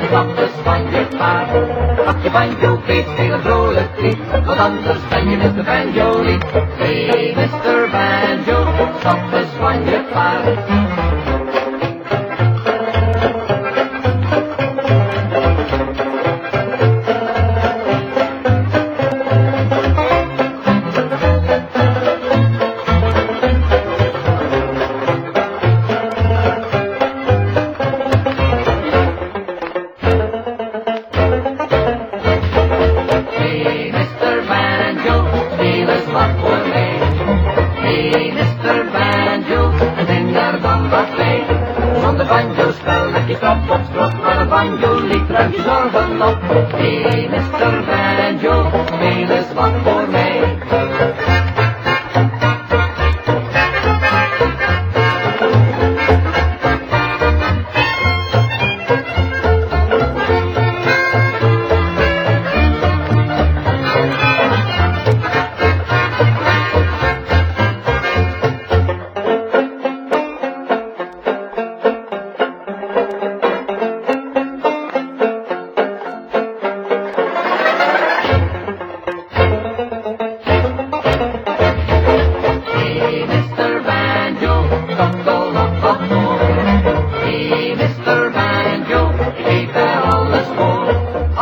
Pick up the spangled bar. Pak je banjo-peet, speel een vrolijk lied, want anders ben je Mr. Banjo-lied. Hey, Mr. Banjo, stop de spangled man. Mr. Banjo, en zing daar dan wat bij. Zonder banjo spel dat je klap op strot, maar een banjo lied ruim je zorgen op. Hey, Mr. Banjo, speel eens wat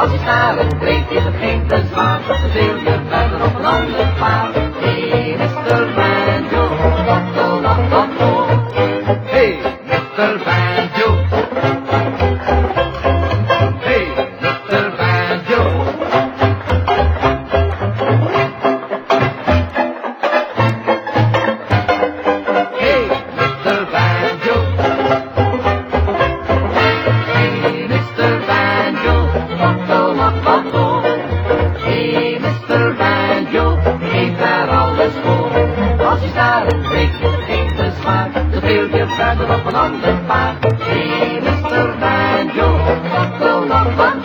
Als je staren breekt, is het geen te zwaar. Dan speel je verder op een ander paard. Hey, Mr. Banjo, wat. Hey, Mr. Banjo. I'll make your take the smart to build your saddle up along the path. Hey, Mr. Banjo, go knock on